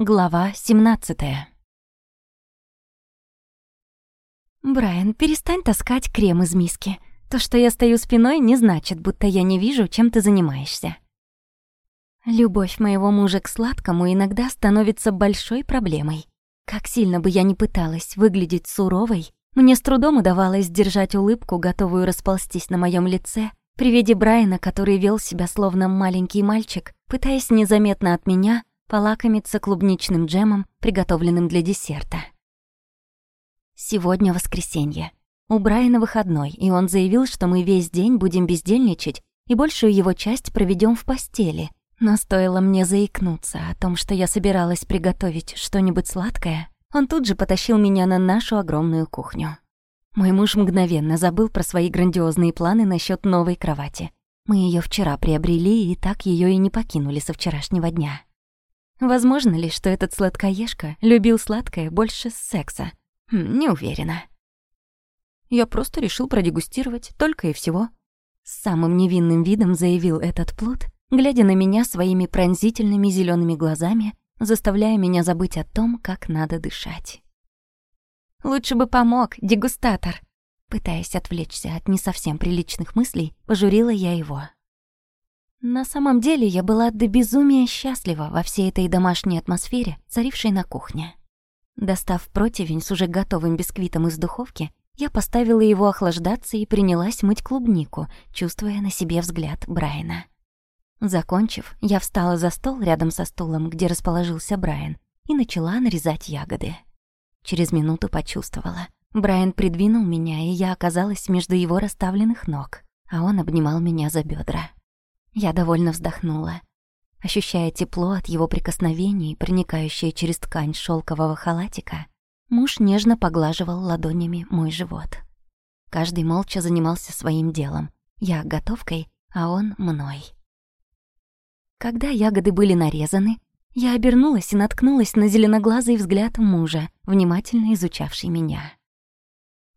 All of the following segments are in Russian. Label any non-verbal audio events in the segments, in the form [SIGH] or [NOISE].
Глава 17 «Брайан, перестань таскать крем из миски. То, что я стою спиной, не значит, будто я не вижу, чем ты занимаешься». Любовь моего мужа к сладкому иногда становится большой проблемой. Как сильно бы я ни пыталась выглядеть суровой, мне с трудом удавалось держать улыбку, готовую расползтись на моем лице, при виде Брайана, который вел себя словно маленький мальчик, пытаясь незаметно от меня полакомиться клубничным джемом, приготовленным для десерта. Сегодня воскресенье. У Брайана выходной, и он заявил, что мы весь день будем бездельничать и большую его часть проведем в постели. Но стоило мне заикнуться о том, что я собиралась приготовить что-нибудь сладкое, он тут же потащил меня на нашу огромную кухню. Мой муж мгновенно забыл про свои грандиозные планы насчет новой кровати. Мы ее вчера приобрели и так ее и не покинули со вчерашнего дня. Возможно ли, что этот сладкоежка любил сладкое больше секса? Хм, не уверена. Я просто решил продегустировать, только и всего. С самым невинным видом заявил этот плут, глядя на меня своими пронзительными зелеными глазами, заставляя меня забыть о том, как надо дышать. «Лучше бы помог, дегустатор!» Пытаясь отвлечься от не совсем приличных мыслей, пожурила я его. На самом деле я была до безумия счастлива во всей этой домашней атмосфере, царившей на кухне. Достав противень с уже готовым бисквитом из духовки, я поставила его охлаждаться и принялась мыть клубнику, чувствуя на себе взгляд Брайана. Закончив, я встала за стол рядом со стулом, где расположился Брайан, и начала нарезать ягоды. Через минуту почувствовала. Брайан придвинул меня, и я оказалась между его расставленных ног, а он обнимал меня за бедра. Я довольно вздохнула. Ощущая тепло от его прикосновений, проникающее через ткань шелкового халатика, муж нежно поглаживал ладонями мой живот. Каждый молча занимался своим делом. Я готовкой, а он мной. Когда ягоды были нарезаны, я обернулась и наткнулась на зеленоглазый взгляд мужа, внимательно изучавший меня.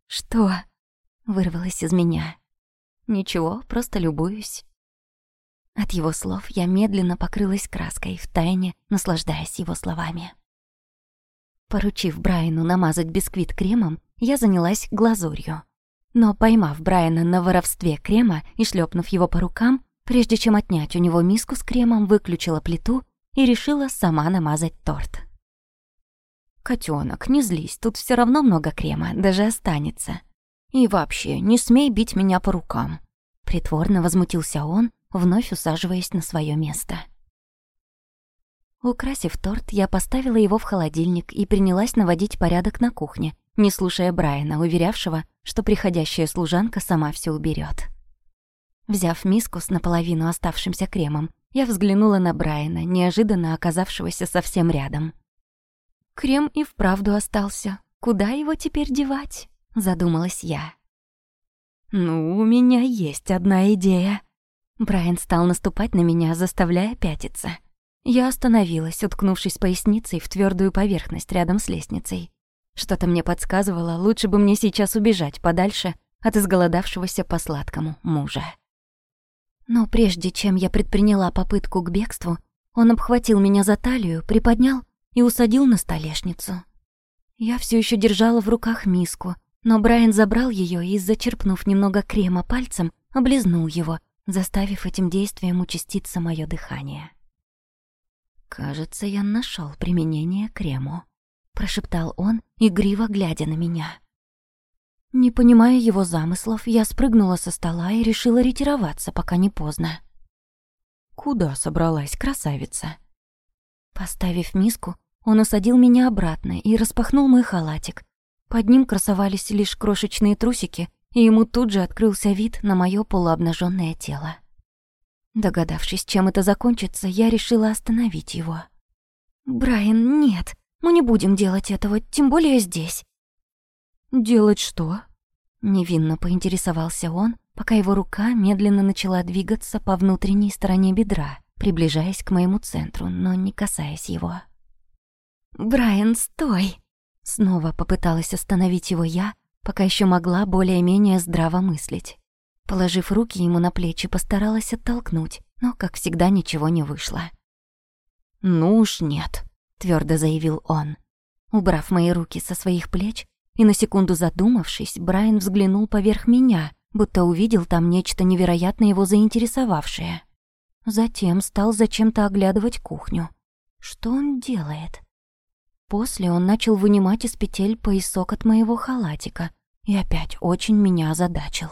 «Что?» — вырвалось из меня. «Ничего, просто любуюсь». От его слов я медленно покрылась краской, втайне наслаждаясь его словами. Поручив Брайану намазать бисквит кремом, я занялась глазурью. Но поймав Брайана на воровстве крема и шлепнув его по рукам, прежде чем отнять у него миску с кремом, выключила плиту и решила сама намазать торт. «Котёнок, не злись, тут все равно много крема, даже останется. И вообще, не смей бить меня по рукам». Притворно возмутился он, вновь усаживаясь на свое место. Украсив торт, я поставила его в холодильник и принялась наводить порядок на кухне, не слушая Брайана, уверявшего, что приходящая служанка сама все уберет. Взяв миску с наполовину оставшимся кремом, я взглянула на Брайана, неожиданно оказавшегося совсем рядом. «Крем и вправду остался. Куда его теперь девать?» — задумалась я. «Ну, у меня есть одна идея», Брайан стал наступать на меня, заставляя пятиться. Я остановилась, уткнувшись поясницей в твердую поверхность рядом с лестницей. Что-то мне подсказывало, лучше бы мне сейчас убежать подальше от изголодавшегося по сладкому мужа. Но прежде чем я предприняла попытку к бегству, он обхватил меня за талию, приподнял и усадил на столешницу. Я все еще держала в руках миску, но Брайан забрал ее и, зачерпнув немного крема пальцем, облизнул его — заставив этим действием участиться мое дыхание. «Кажется, я нашел применение крему», — прошептал он, игриво глядя на меня. Не понимая его замыслов, я спрыгнула со стола и решила ретироваться, пока не поздно. «Куда собралась красавица?» Поставив миску, он усадил меня обратно и распахнул мой халатик. Под ним красовались лишь крошечные трусики и ему тут же открылся вид на моё полуобнажённое тело. Догадавшись, чем это закончится, я решила остановить его. «Брайан, нет, мы не будем делать этого, тем более здесь». «Делать что?» Невинно поинтересовался он, пока его рука медленно начала двигаться по внутренней стороне бедра, приближаясь к моему центру, но не касаясь его. «Брайан, стой!» Снова попыталась остановить его я, пока еще могла более-менее здраво мыслить. Положив руки ему на плечи, постаралась оттолкнуть, но, как всегда, ничего не вышло. «Ну уж нет», — твердо заявил он. Убрав мои руки со своих плеч и на секунду задумавшись, Брайан взглянул поверх меня, будто увидел там нечто невероятно его заинтересовавшее. Затем стал зачем-то оглядывать кухню. Что он делает? После он начал вынимать из петель поясок от моего халатика и опять очень меня озадачил.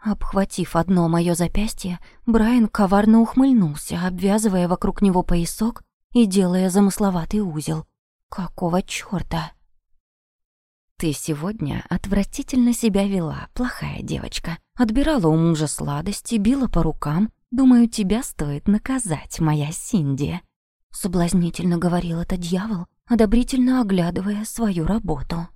Обхватив одно моё запястье, Брайан коварно ухмыльнулся, обвязывая вокруг него поясок и делая замысловатый узел. Какого чёрта? «Ты сегодня отвратительно себя вела, плохая девочка. Отбирала у мужа сладости, била по рукам. Думаю, тебя стоит наказать, моя Синди», — соблазнительно говорил этот дьявол, одобрительно оглядывая свою работу.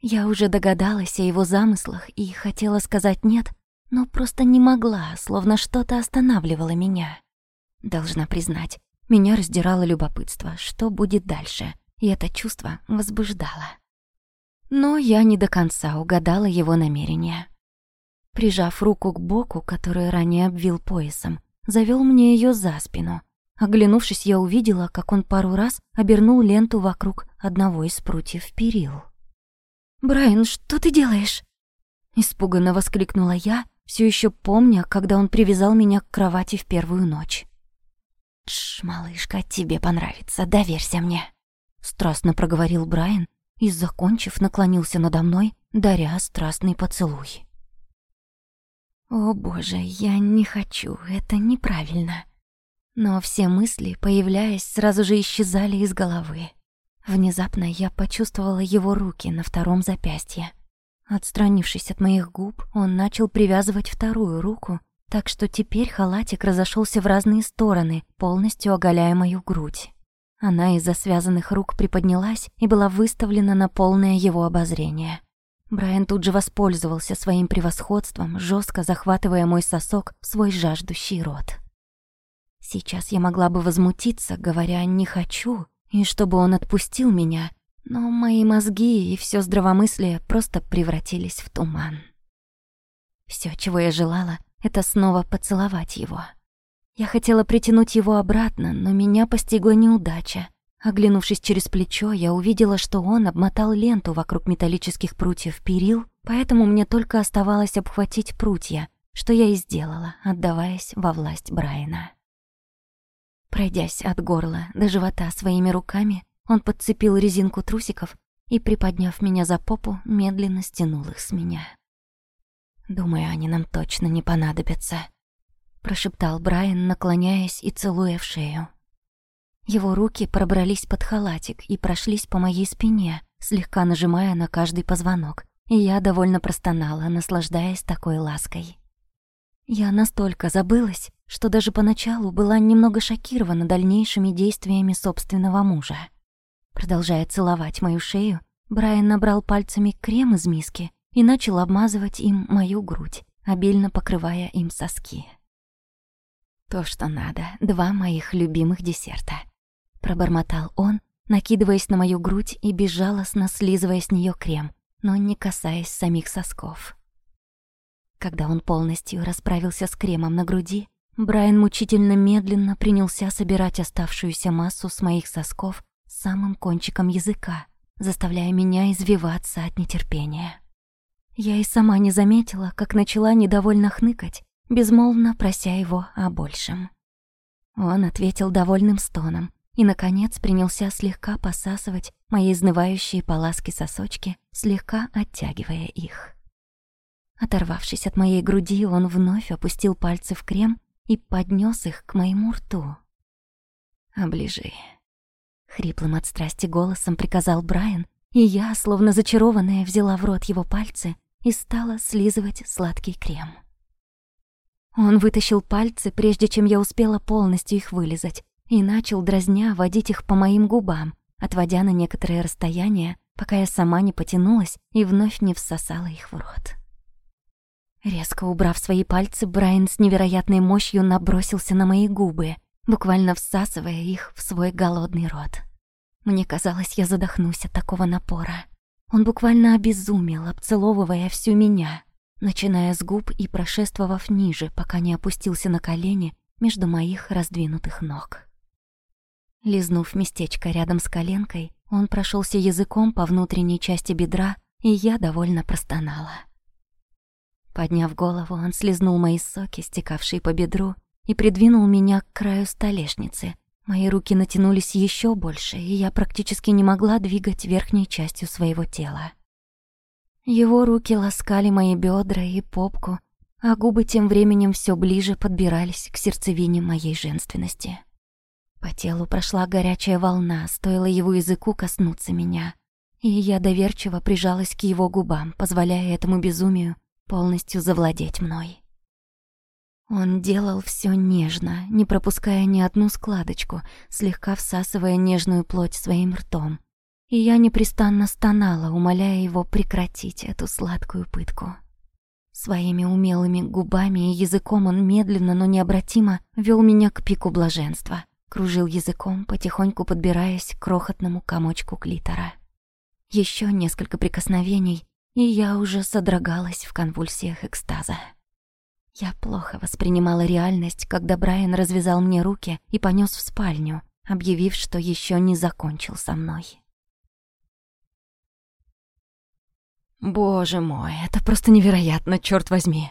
Я уже догадалась о его замыслах и хотела сказать «нет», но просто не могла, словно что-то останавливало меня. Должна признать, меня раздирало любопытство, что будет дальше, и это чувство возбуждало. Но я не до конца угадала его намерения. Прижав руку к боку, который ранее обвил поясом, завел мне ее за спину. Оглянувшись, я увидела, как он пару раз обернул ленту вокруг одного из прутьев перил. «Брайан, что ты делаешь?» Испуганно воскликнула я, все еще помня, когда он привязал меня к кровати в первую ночь. «Тш, малышка, тебе понравится, доверься мне», — страстно проговорил Брайан, и, закончив, наклонился надо мной, даря страстный поцелуй. О боже, я не хочу, это неправильно. Но все мысли, появляясь, сразу же исчезали из головы. Внезапно я почувствовала его руки на втором запястье. Отстранившись от моих губ, он начал привязывать вторую руку, так что теперь халатик разошелся в разные стороны, полностью оголяя мою грудь. Она из-за связанных рук приподнялась и была выставлена на полное его обозрение. Брайан тут же воспользовался своим превосходством, жестко захватывая мой сосок в свой жаждущий рот. Сейчас я могла бы возмутиться, говоря «не хочу», и чтобы он отпустил меня, но мои мозги и все здравомыслие просто превратились в туман. Все, чего я желала, это снова поцеловать его. Я хотела притянуть его обратно, но меня постигла неудача. Оглянувшись через плечо, я увидела, что он обмотал ленту вокруг металлических прутьев перил, поэтому мне только оставалось обхватить прутья, что я и сделала, отдаваясь во власть Брайана. Пройдясь от горла до живота своими руками, он подцепил резинку трусиков и, приподняв меня за попу, медленно стянул их с меня. Думаю, они нам точно не понадобятся прошептал Брайан, наклоняясь и целуя в шею. Его руки пробрались под халатик и прошлись по моей спине, слегка нажимая на каждый позвонок, и я довольно простонала, наслаждаясь такой лаской. Я настолько забылась, что даже поначалу была немного шокирована дальнейшими действиями собственного мужа. Продолжая целовать мою шею, Брайан набрал пальцами крем из миски и начал обмазывать им мою грудь, обильно покрывая им соски. То, что надо, два моих любимых десерта. Пробормотал он, накидываясь на мою грудь и безжалостно слизывая с нее крем, но не касаясь самих сосков. Когда он полностью расправился с кремом на груди, Брайан мучительно медленно принялся собирать оставшуюся массу с моих сосков самым кончиком языка, заставляя меня извиваться от нетерпения. Я и сама не заметила, как начала недовольно хныкать, безмолвно прося его о большем. Он ответил довольным стоном и, наконец, принялся слегка посасывать мои изнывающие поласки сосочки, слегка оттягивая их. Оторвавшись от моей груди, он вновь опустил пальцы в крем и поднес их к моему рту. «Оближи», — хриплым от страсти голосом приказал Брайан, и я, словно зачарованная, взяла в рот его пальцы и стала слизывать сладкий крем. Он вытащил пальцы, прежде чем я успела полностью их вылизать, и начал, дразня, водить их по моим губам, отводя на некоторое расстояние, пока я сама не потянулась и вновь не всосала их в рот. Резко убрав свои пальцы, Брайан с невероятной мощью набросился на мои губы, буквально всасывая их в свой голодный рот. Мне казалось, я задохнусь от такого напора. Он буквально обезумел, обцеловывая всю меня начиная с губ и прошествовав ниже, пока не опустился на колени между моих раздвинутых ног. Лизнув местечко рядом с коленкой, он прошелся языком по внутренней части бедра, и я довольно простонала. Подняв голову, он слезнул мои соки, стекавшие по бедру, и придвинул меня к краю столешницы. Мои руки натянулись еще больше, и я практически не могла двигать верхней частью своего тела. Его руки ласкали мои бедра и попку, а губы тем временем все ближе подбирались к сердцевине моей женственности. По телу прошла горячая волна, стоило его языку коснуться меня, и я доверчиво прижалась к его губам, позволяя этому безумию полностью завладеть мной. Он делал все нежно, не пропуская ни одну складочку, слегка всасывая нежную плоть своим ртом. И я непрестанно стонала, умоляя его прекратить эту сладкую пытку. Своими умелыми губами и языком он медленно, но необратимо вел меня к пику блаженства, кружил языком, потихоньку подбираясь к крохотному комочку клитора. Еще несколько прикосновений, и я уже содрогалась в конвульсиях экстаза. Я плохо воспринимала реальность, когда Брайан развязал мне руки и понес в спальню, объявив, что еще не закончил со мной. Боже мой, это просто невероятно, черт возьми.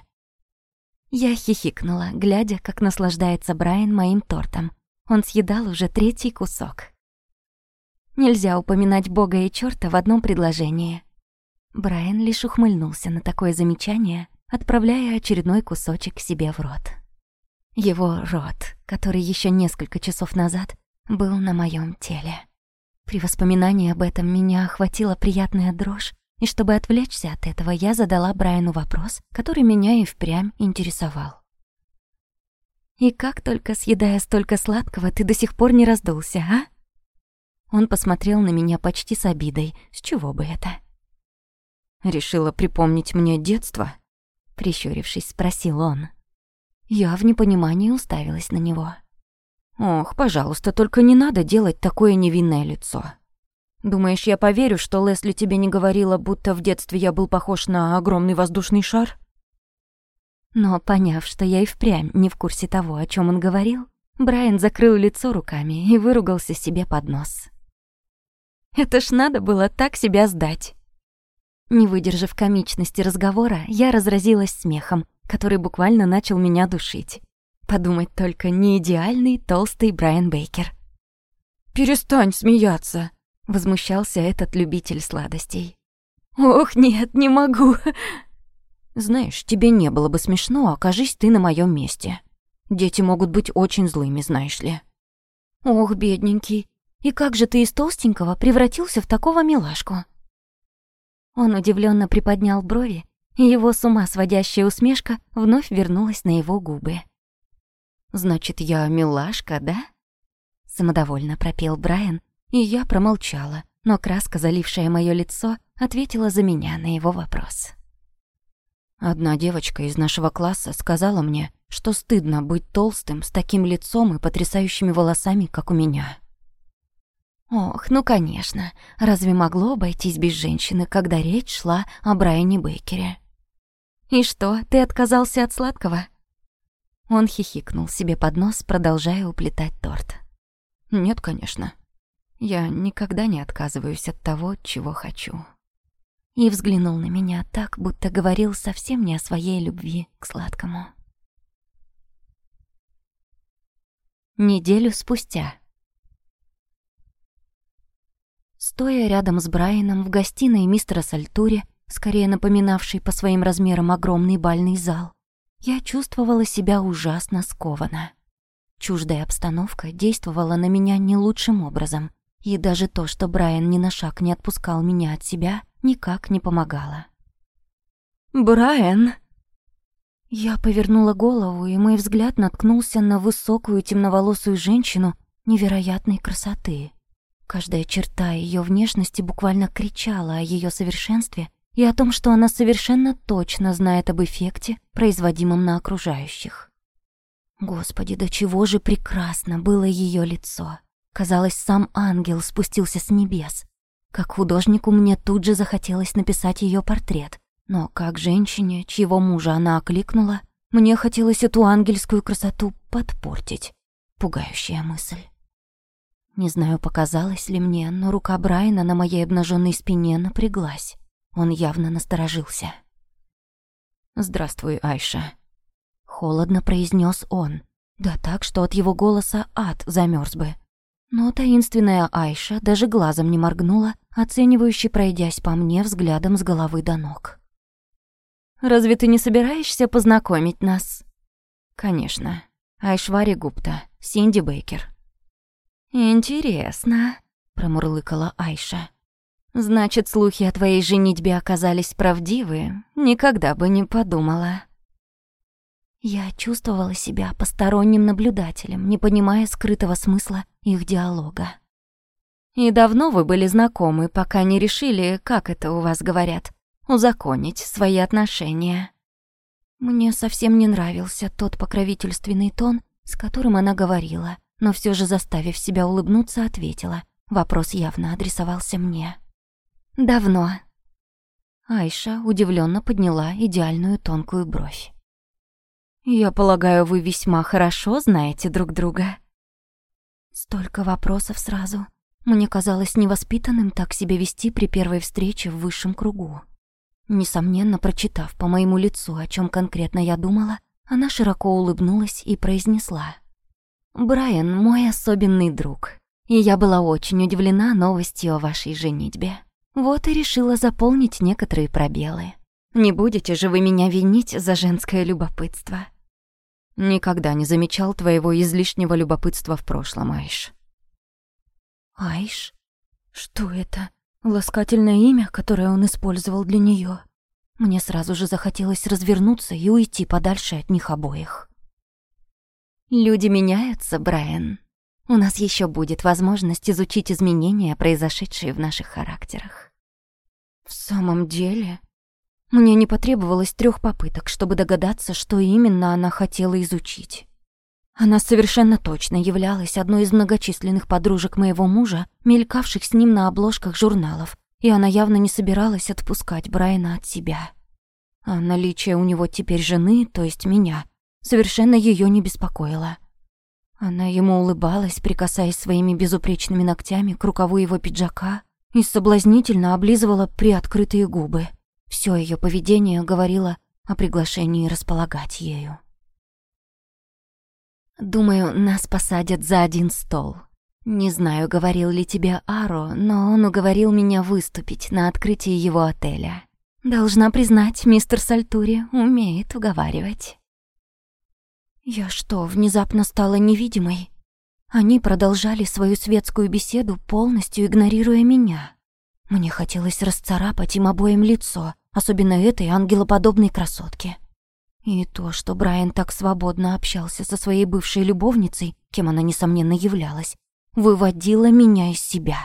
Я хихикнула, глядя, как наслаждается Брайан моим тортом. Он съедал уже третий кусок. Нельзя упоминать Бога и чёрта в одном предложении. Брайан лишь ухмыльнулся на такое замечание, отправляя очередной кусочек себе в рот. Его рот, который еще несколько часов назад был на моем теле. При воспоминании об этом меня охватила приятная дрожь, и чтобы отвлечься от этого, я задала Брайану вопрос, который меня и впрямь интересовал. «И как только, съедая столько сладкого, ты до сих пор не раздулся, а?» Он посмотрел на меня почти с обидой. С чего бы это? Решила припомнить мне детство? Прищурившись, спросил он. Я в непонимании уставилась на него. Ох, пожалуйста, только не надо делать такое невинное лицо. Думаешь, я поверю, что Лесли тебе не говорила, будто в детстве я был похож на огромный воздушный шар? Но, поняв, что я и впрямь не в курсе того, о чем он говорил, Брайан закрыл лицо руками и выругался себе под нос. Это ж надо было так себя сдать. Не выдержав комичности разговора, я разразилась смехом, который буквально начал меня душить. Подумать только, не идеальный толстый Брайан Бейкер. «Перестань смеяться!» — возмущался этот любитель сладостей. «Ох, нет, не могу!» [LAUGHS] «Знаешь, тебе не было бы смешно, окажись ты на моем месте. Дети могут быть очень злыми, знаешь ли». «Ох, бедненький, и как же ты из толстенького превратился в такого милашку?» Он удивленно приподнял брови, и его с ума сводящая усмешка вновь вернулась на его губы. «Значит, я милашка, да?» Самодовольно пропел Брайан, и я промолчала, но краска, залившая моё лицо, ответила за меня на его вопрос. Одна девочка из нашего класса сказала мне, что стыдно быть толстым с таким лицом и потрясающими волосами, как у меня. Ох, ну конечно. Разве могло обойтись без женщины, когда речь шла о Брайане Бейкере? И что, ты отказался от сладкого? Он хихикнул себе под нос, продолжая уплетать торт. Нет, конечно. Я никогда не отказываюсь от того, чего хочу. И взглянул на меня так, будто говорил совсем не о своей любви к сладкому. Неделю спустя. Стоя рядом с Брайаном в гостиной мистера Сальтури, скорее напоминавшей по своим размерам огромный бальный зал, я чувствовала себя ужасно скованно. Чуждая обстановка действовала на меня не лучшим образом, и даже то, что Брайан ни на шаг не отпускал меня от себя, никак не помогало. «Брайан!» Я повернула голову, и мой взгляд наткнулся на высокую темноволосую женщину невероятной красоты. Каждая черта ее внешности буквально кричала о ее совершенстве и о том, что она совершенно точно знает об эффекте, производимом на окружающих. Господи, до чего же прекрасно было ее лицо. Казалось, сам ангел спустился с небес. Как художнику мне тут же захотелось написать ее портрет, но как женщине, чьего мужа она окликнула, мне хотелось эту ангельскую красоту подпортить. Пугающая мысль. Не знаю, показалось ли мне, но рука Брайана на моей обнаженной спине напряглась. Он явно насторожился. «Здравствуй, Айша», — холодно произнес он. Да так, что от его голоса ад замерз бы. Но таинственная Айша даже глазом не моргнула, оценивающе пройдясь по мне взглядом с головы до ног. «Разве ты не собираешься познакомить нас?» «Конечно. Айшвари Гупта, Синди Бейкер». «Интересно», — промурлыкала Айша. «Значит, слухи о твоей женитьбе оказались правдивы? Никогда бы не подумала». Я чувствовала себя посторонним наблюдателем, не понимая скрытого смысла их диалога. «И давно вы были знакомы, пока не решили, как это у вас говорят, узаконить свои отношения?» Мне совсем не нравился тот покровительственный тон, с которым она говорила, но все же, заставив себя улыбнуться, ответила. Вопрос явно адресовался мне. «Давно». Айша удивленно подняла идеальную тонкую бровь. «Я полагаю, вы весьма хорошо знаете друг друга?» Столько вопросов сразу. Мне казалось невоспитанным так себя вести при первой встрече в высшем кругу. Несомненно, прочитав по моему лицу, о чем конкретно я думала, она широко улыбнулась и произнесла. «Брайан — мой особенный друг, и я была очень удивлена новостью о вашей женитьбе. Вот и решила заполнить некоторые пробелы. Не будете же вы меня винить за женское любопытство?» «Никогда не замечал твоего излишнего любопытства в прошлом, Айш». «Айш? Что это? Ласкательное имя, которое он использовал для нее. Мне сразу же захотелось развернуться и уйти подальше от них обоих». «Люди меняются, Брайан. У нас еще будет возможность изучить изменения, произошедшие в наших характерах». «В самом деле?» Мне не потребовалось трех попыток, чтобы догадаться, что именно она хотела изучить. Она совершенно точно являлась одной из многочисленных подружек моего мужа, мелькавших с ним на обложках журналов, и она явно не собиралась отпускать Брайана от себя. А наличие у него теперь жены, то есть меня, совершенно ее не беспокоило. Она ему улыбалась, прикасаясь своими безупречными ногтями к рукаву его пиджака и соблазнительно облизывала приоткрытые губы. Все ее поведение говорило о приглашении располагать ею. «Думаю, нас посадят за один стол. Не знаю, говорил ли тебе Аро, но он уговорил меня выступить на открытии его отеля. Должна признать, мистер Сальтури умеет уговаривать». Я что, внезапно стала невидимой? Они продолжали свою светскую беседу, полностью игнорируя меня. Мне хотелось расцарапать им обоим лицо, особенно этой ангелоподобной красотке. И то, что Брайан так свободно общался со своей бывшей любовницей, кем она, несомненно, являлась, выводило меня из себя.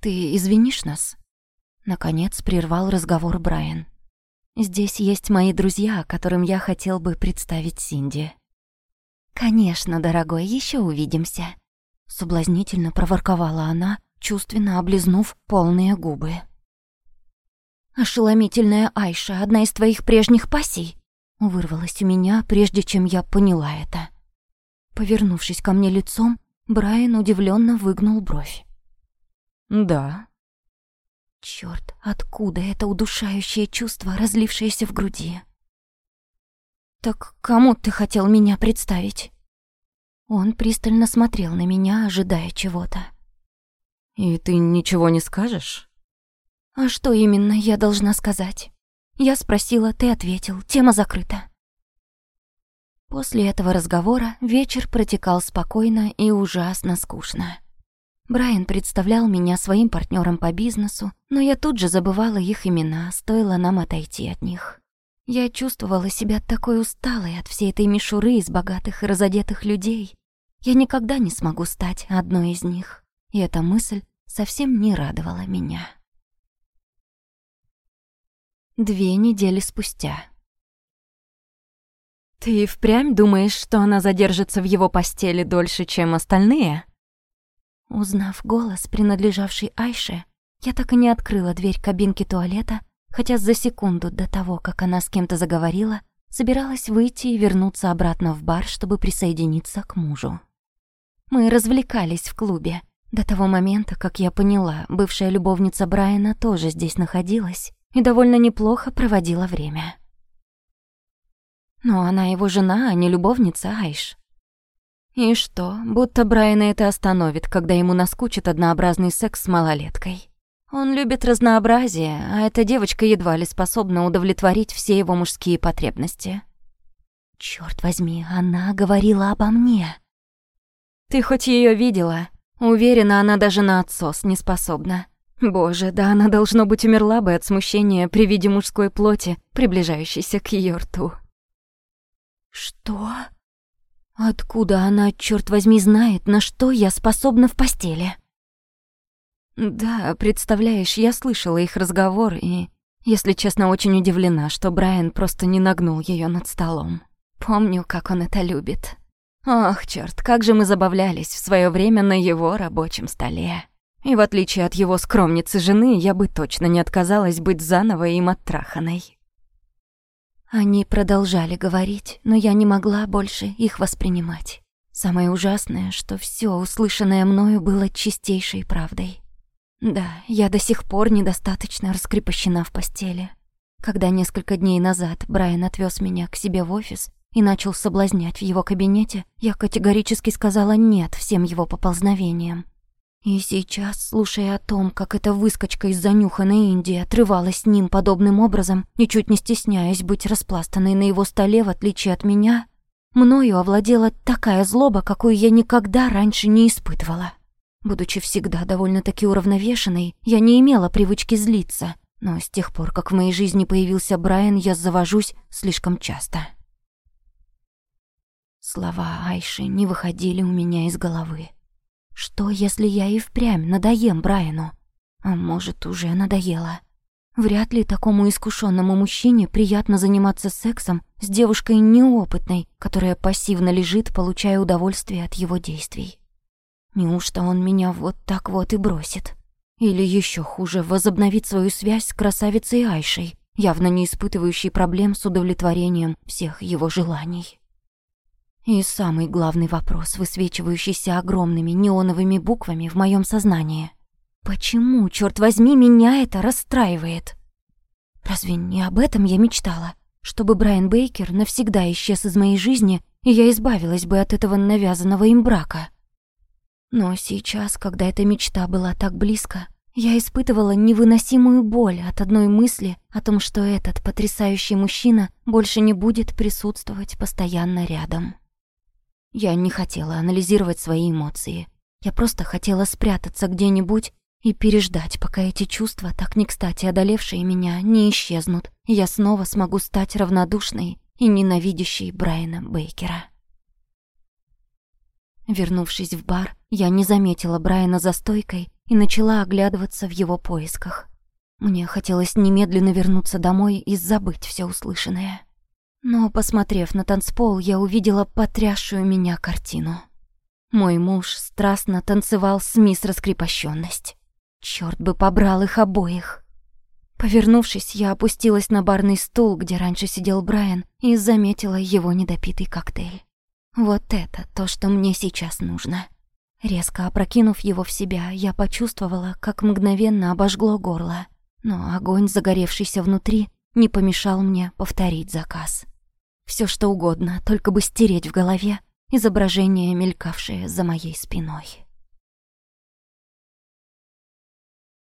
«Ты извинишь нас?» Наконец прервал разговор Брайан. «Здесь есть мои друзья, которым я хотел бы представить Синди». «Конечно, дорогой, еще увидимся», — соблазнительно проворковала она, чувственно облизнув полные губы. «Ошеломительная Айша, одна из твоих прежних пассий?» Вырвалась у меня, прежде чем я поняла это. Повернувшись ко мне лицом, Брайан удивленно выгнул бровь. «Да». Чёрт, откуда это удушающее чувство, разлившееся в груди? «Так кому ты хотел меня представить?» Он пристально смотрел на меня, ожидая чего-то. «И ты ничего не скажешь?» «А что именно я должна сказать?» Я спросила, ты ответил, тема закрыта. После этого разговора вечер протекал спокойно и ужасно скучно. Брайан представлял меня своим партнером по бизнесу, но я тут же забывала их имена, стоило нам отойти от них. Я чувствовала себя такой усталой от всей этой мишуры из богатых и разодетых людей. Я никогда не смогу стать одной из них, и эта мысль совсем не радовала меня. Две недели спустя. «Ты впрямь думаешь, что она задержится в его постели дольше, чем остальные?» Узнав голос, принадлежавший Айше, я так и не открыла дверь кабинки туалета, хотя за секунду до того, как она с кем-то заговорила, собиралась выйти и вернуться обратно в бар, чтобы присоединиться к мужу. Мы развлекались в клубе. До того момента, как я поняла, бывшая любовница Брайана тоже здесь находилась и довольно неплохо проводила время. Но она его жена, а не любовница Айш. И что, будто Брайана это остановит, когда ему наскучит однообразный секс с малолеткой. Он любит разнообразие, а эта девочка едва ли способна удовлетворить все его мужские потребности. Черт возьми, она говорила обо мне. Ты хоть ее видела? Уверена, она даже на отсос не способна. Боже, да она, должно быть, умерла бы от смущения при виде мужской плоти, приближающейся к ее рту. Что? Откуда она, черт возьми, знает, на что я способна в постели? Да, представляешь, я слышала их разговор и, если честно, очень удивлена, что Брайан просто не нагнул ее над столом. Помню, как он это любит. Ох, черт, как же мы забавлялись в свое время на его рабочем столе. И в отличие от его скромницы жены, я бы точно не отказалась быть заново им оттраханной. Они продолжали говорить, но я не могла больше их воспринимать. Самое ужасное, что все услышанное мною было чистейшей правдой. Да, я до сих пор недостаточно раскрепощена в постели. Когда несколько дней назад Брайан отвез меня к себе в офис, и начал соблазнять в его кабинете, я категорически сказала «нет» всем его поползновениям. И сейчас, слушая о том, как эта выскочка из занюханной Индии отрывалась с ним подобным образом, ничуть не стесняясь быть распластанной на его столе, в отличие от меня, мною овладела такая злоба, какую я никогда раньше не испытывала. Будучи всегда довольно-таки уравновешенной, я не имела привычки злиться, но с тех пор, как в моей жизни появился Брайан, я завожусь слишком часто. Слова Айши не выходили у меня из головы. Что, если я и впрямь надоем Брайану? А может, уже надоело? Вряд ли такому искушенному мужчине приятно заниматься сексом с девушкой неопытной, которая пассивно лежит, получая удовольствие от его действий. Неужто он меня вот так вот и бросит? Или еще хуже, возобновит свою связь с красавицей Айшей, явно не испытывающей проблем с удовлетворением всех его желаний? И самый главный вопрос, высвечивающийся огромными неоновыми буквами в моем сознании. Почему, черт возьми, меня это расстраивает? Разве не об этом я мечтала? Чтобы Брайан Бейкер навсегда исчез из моей жизни, и я избавилась бы от этого навязанного им брака. Но сейчас, когда эта мечта была так близко, я испытывала невыносимую боль от одной мысли о том, что этот потрясающий мужчина больше не будет присутствовать постоянно рядом. Я не хотела анализировать свои эмоции. Я просто хотела спрятаться где-нибудь и переждать, пока эти чувства, так не кстати одолевшие меня, не исчезнут, я снова смогу стать равнодушной и ненавидящей Брайана Бейкера. Вернувшись в бар, я не заметила Брайана за стойкой и начала оглядываться в его поисках. Мне хотелось немедленно вернуться домой и забыть все услышанное. Но, посмотрев на танцпол, я увидела потрясшую меня картину. Мой муж страстно танцевал с мисс Раскрепощенность. Черт бы побрал их обоих. Повернувшись, я опустилась на барный стул, где раньше сидел Брайан, и заметила его недопитый коктейль. Вот это то, что мне сейчас нужно. Резко опрокинув его в себя, я почувствовала, как мгновенно обожгло горло. Но огонь, загоревшийся внутри, не помешал мне повторить заказ. Все что угодно, только бы стереть в голове изображение, мелькавшее за моей спиной.